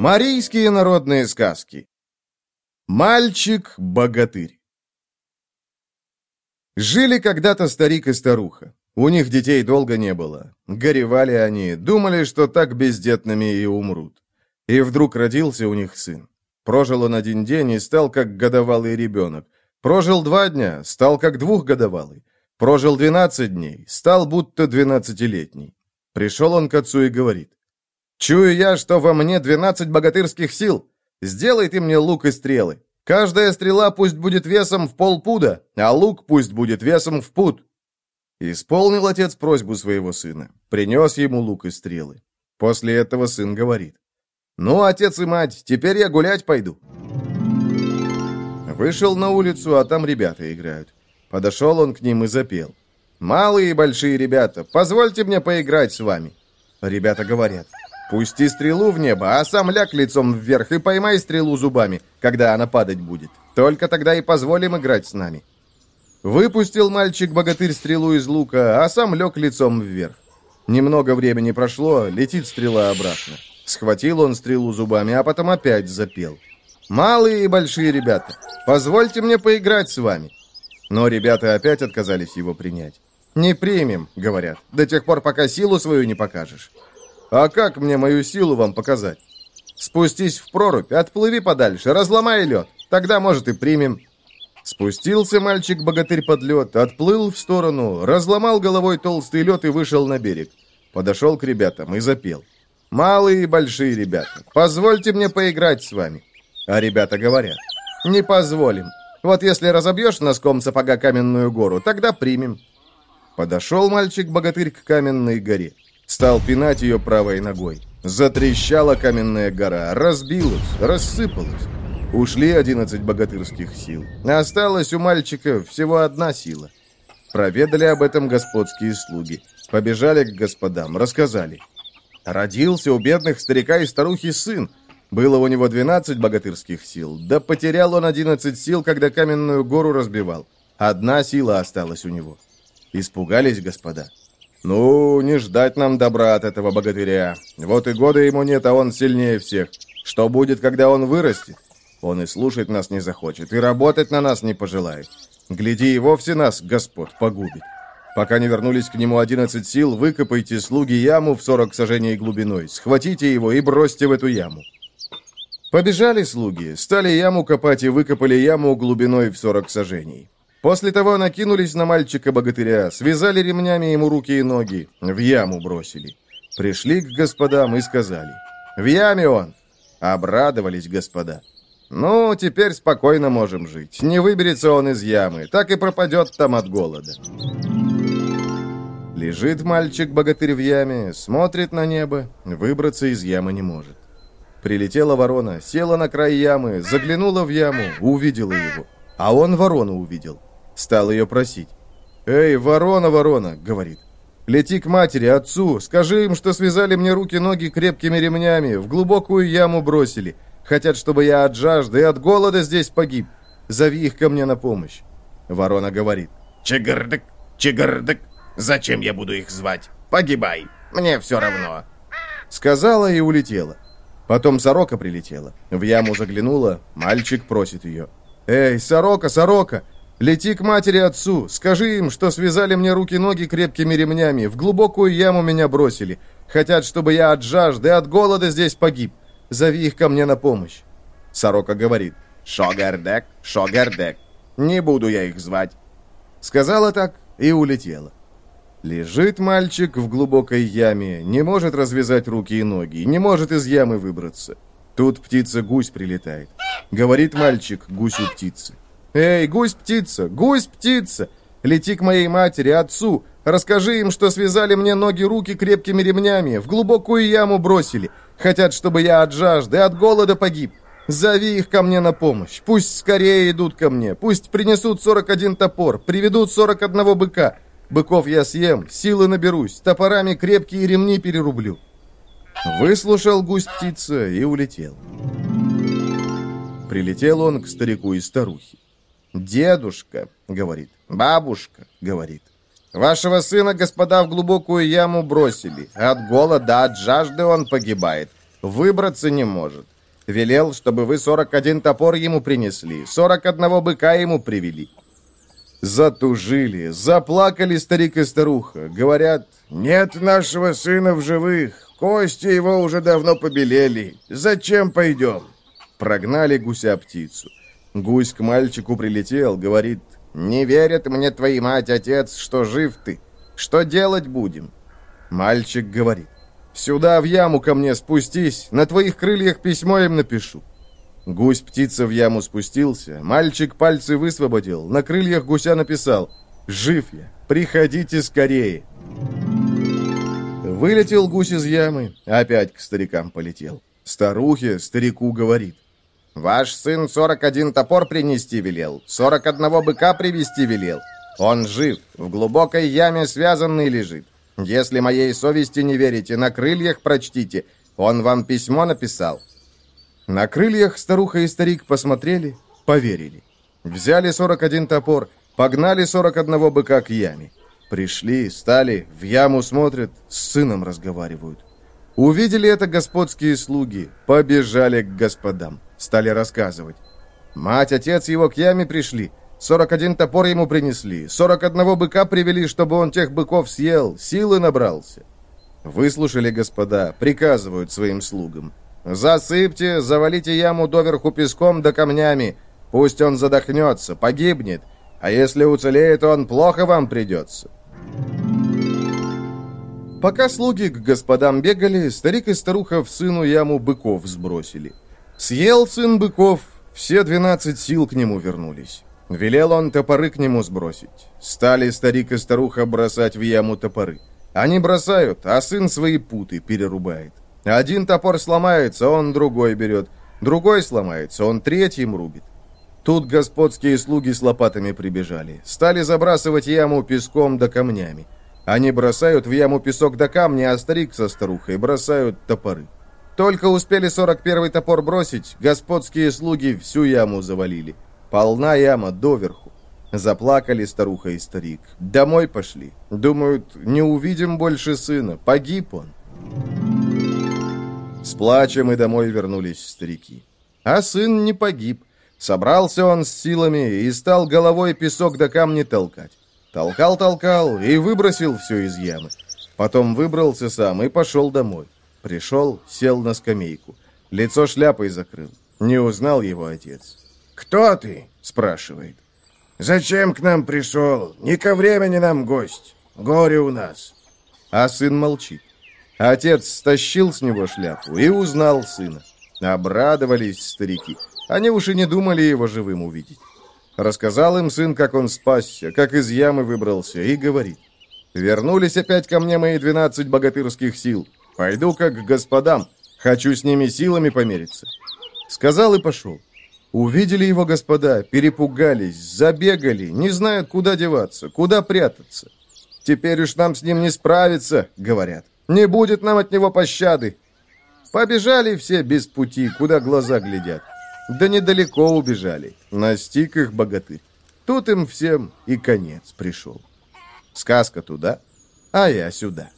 Марийские народные сказки. Мальчик-богатырь. Жили когда-то старик и старуха. У них детей долго не было. Горевали они, думали, что так бездетными и умрут. И вдруг родился у них сын. Прожил он один день и стал как годовалый ребенок. Прожил два дня, стал как двухгодовалый. Прожил двенадцать дней, стал будто двенадцатилетний. Пришел он к отцу и говорит. «Чую я, что во мне двенадцать богатырских сил. Сделай ты мне лук и стрелы. Каждая стрела пусть будет весом в полпуда, а лук пусть будет весом в пуд». Исполнил отец просьбу своего сына. Принес ему лук и стрелы. После этого сын говорит. «Ну, отец и мать, теперь я гулять пойду». Вышел на улицу, а там ребята играют. Подошел он к ним и запел. «Малые и большие ребята, позвольте мне поиграть с вами». Ребята говорят. «Пусти стрелу в небо, а сам ляг лицом вверх и поймай стрелу зубами, когда она падать будет. Только тогда и позволим играть с нами». Выпустил мальчик-богатырь стрелу из лука, а сам лег лицом вверх. Немного времени прошло, летит стрела обратно. Схватил он стрелу зубами, а потом опять запел. «Малые и большие ребята, позвольте мне поиграть с вами». Но ребята опять отказались его принять. «Не примем», — говорят, — «до тех пор, пока силу свою не покажешь». «А как мне мою силу вам показать?» «Спустись в прорубь, отплыви подальше, разломай лед, тогда, может, и примем». Спустился мальчик-богатырь под лед, отплыл в сторону, разломал головой толстый лед и вышел на берег. Подошел к ребятам и запел. «Малые и большие ребята, позвольте мне поиграть с вами». А ребята говорят. «Не позволим. Вот если разобьешь носком сапога каменную гору, тогда примем». Подошел мальчик-богатырь к каменной горе. Стал пинать ее правой ногой. Затрещала каменная гора, разбилась, рассыпалась. Ушли одиннадцать богатырских сил. Осталась у мальчика всего одна сила. Проведали об этом господские слуги. Побежали к господам, рассказали. Родился у бедных старика и старухи сын, было у него 12 богатырских сил, да потерял он 11 сил, когда каменную гору разбивал. Одна сила осталась у него. Испугались господа. Ну, не ждать нам добра от этого богатыря. Вот и года ему нет, а он сильнее всех. Что будет, когда он вырастет? Он и слушать нас не захочет, и работать на нас не пожелает. Гляди, и вовсе нас Господь погубит. Пока не вернулись к нему одиннадцать сил, выкопайте слуги яму в сорок сажений глубиной, схватите его и бросьте в эту яму. Побежали слуги, стали яму копать и выкопали яму глубиной в сорок сажений. После того накинулись на мальчика-богатыря, связали ремнями ему руки и ноги, в яму бросили. Пришли к господам и сказали, «В яме он!» Обрадовались господа. «Ну, теперь спокойно можем жить. Не выберется он из ямы, так и пропадет там от голода». Лежит мальчик-богатырь в яме, смотрит на небо, выбраться из ямы не может. Прилетела ворона, села на край ямы, заглянула в яму, увидела его. А он ворону увидел. Стал ее просить. «Эй, ворона, ворона!» — говорит. «Лети к матери, отцу, скажи им, что связали мне руки-ноги крепкими ремнями, в глубокую яму бросили. Хотят, чтобы я от жажды и от голода здесь погиб. Зови их ко мне на помощь». Ворона говорит. «Чигырдык, чигырдык, зачем я буду их звать? Погибай, мне все равно». Сказала и улетела. Потом сорока прилетела. В яму заглянула, мальчик просит ее. «Эй, сорока, сорока! Лети к матери отцу, скажи им, что связали мне руки-ноги крепкими ремнями, в глубокую яму меня бросили. Хотят, чтобы я от жажды, от голода здесь погиб. Зови их ко мне на помощь». Сорока говорит. «Шогердек, Шогердек, не буду я их звать». Сказала так и улетела. Лежит мальчик в глубокой яме, не может развязать руки и ноги, не может из ямы выбраться. Тут птица-гусь прилетает. Говорит мальчик гусю птицы. «Эй, гусь-птица, гусь-птица, лети к моей матери, отцу, расскажи им, что связали мне ноги-руки крепкими ремнями, в глубокую яму бросили, хотят, чтобы я от жажды, от голода погиб. Зови их ко мне на помощь, пусть скорее идут ко мне, пусть принесут 41 топор, приведут 41 быка, Быков я съем, силы наберусь, топорами крепкие ремни перерублю». Выслушал гусь-птица и улетел. Прилетел он к старику и старухе. «Дедушка», — говорит, — «бабушка», — говорит, Вашего сына, господа, в глубокую яму бросили. От голода, от жажды он погибает. Выбраться не может. Велел, чтобы вы сорок один топор ему принесли, сорок одного быка ему привели. Затужили, заплакали старик и старуха. Говорят, нет нашего сына в живых, кости его уже давно побелели. Зачем пойдем? Прогнали гуся-птицу. Гусь к мальчику прилетел, говорит, не верят мне твои мать, отец, что жив ты. Что делать будем? Мальчик говорит, сюда в яму ко мне спустись, на твоих крыльях письмо им напишу. Гусь-птица в яму спустился, мальчик пальцы высвободил, на крыльях гуся написал «Жив я, приходите скорее». Вылетел гусь из ямы, опять к старикам полетел. Старухе старику говорит «Ваш сын сорок один топор принести велел, сорок одного быка привести велел. Он жив, в глубокой яме связанный лежит. Если моей совести не верите, на крыльях прочтите, он вам письмо написал». На крыльях старуха и старик посмотрели, поверили. Взяли 41 топор, погнали 41 быка к яме. Пришли, стали, в яму смотрят, с сыном разговаривают. Увидели это господские слуги, побежали к господам, стали рассказывать. Мать, отец его к яме пришли, 41 топор ему принесли, 41 быка привели, чтобы он тех быков съел, силы набрался. Выслушали господа, приказывают своим слугам. Засыпьте, завалите яму доверху песком да камнями. Пусть он задохнется, погибнет. А если уцелеет он, плохо вам придется. Пока слуги к господам бегали, старик и старуха в сыну яму быков сбросили. Съел сын быков, все двенадцать сил к нему вернулись. Велел он топоры к нему сбросить. Стали старик и старуха бросать в яму топоры. Они бросают, а сын свои путы перерубает. Один топор сломается, он другой берет. Другой сломается, он третьим рубит. Тут господские слуги с лопатами прибежали. Стали забрасывать яму песком да камнями. Они бросают в яму песок да камни, а старик со старухой бросают топоры. Только успели сорок первый топор бросить, господские слуги всю яму завалили. Полна яма доверху. Заплакали старуха и старик. Домой пошли. Думают, не увидим больше сына. Погиб он. С плачем и домой вернулись старики. А сын не погиб. Собрался он с силами и стал головой песок до камни толкать. Толкал-толкал и выбросил все из ямы. Потом выбрался сам и пошел домой. Пришел, сел на скамейку. Лицо шляпой закрыл. Не узнал его отец. «Кто ты?» – спрашивает. «Зачем к нам пришел? Не ко времени нам гость. Горе у нас». А сын молчит. Отец стащил с него шляпу и узнал сына. Обрадовались старики. Они уж и не думали его живым увидеть. Рассказал им сын, как он спасся, как из ямы выбрался, и говорит. «Вернулись опять ко мне мои двенадцать богатырских сил. Пойду как к господам. Хочу с ними силами помериться». Сказал и пошел. Увидели его господа, перепугались, забегали, не знают, куда деваться, куда прятаться. «Теперь уж нам с ним не справиться», — говорят. Не будет нам от него пощады. Побежали все без пути, куда глаза глядят. Да недалеко убежали. Настиг их богатырь. Тут им всем и конец пришел. Сказка туда, а я сюда.